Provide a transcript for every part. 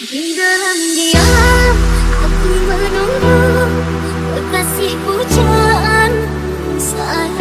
Di dalam dia Aku menunggu Berkasih pujaan Salah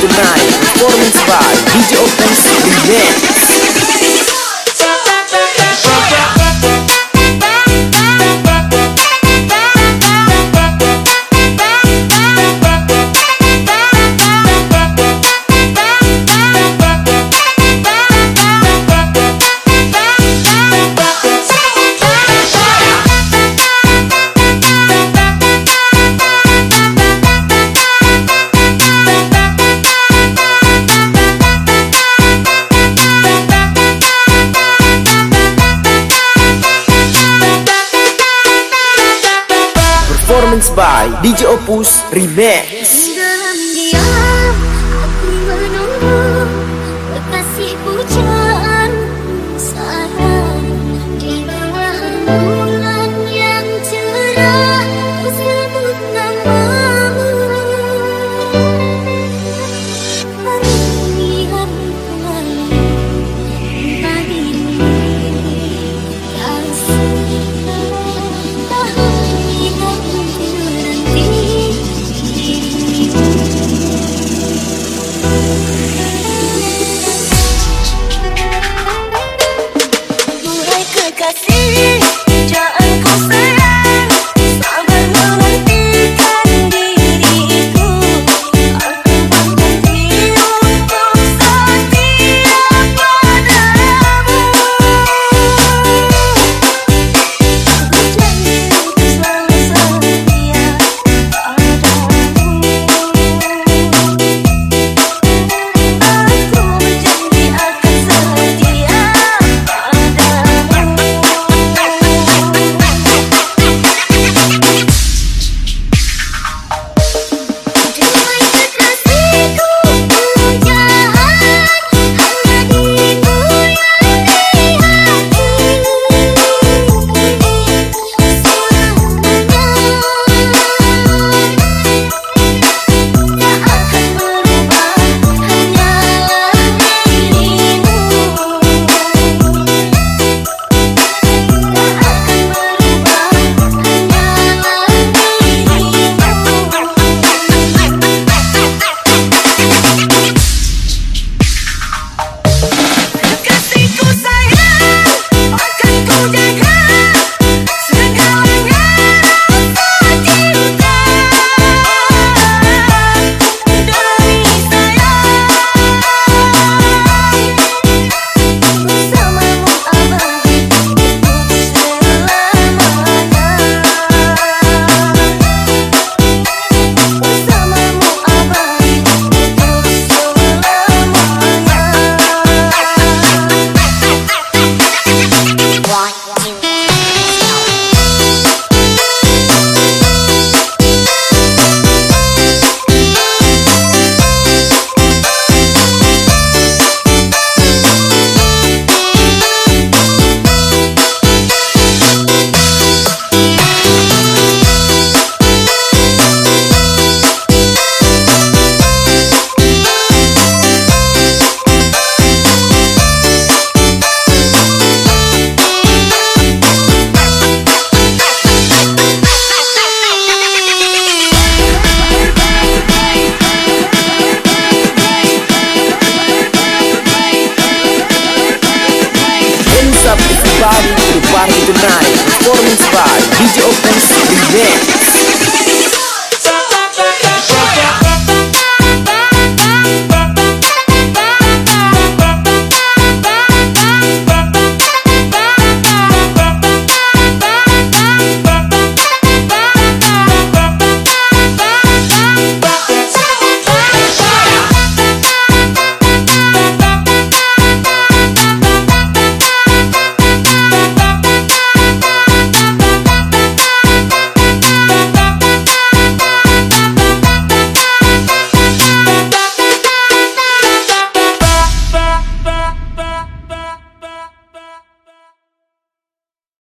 tonight. Performance by DJ Open City DJ Opus Remix. Dalam diam Aku menunggu. Kekasihku DJ Opus Remix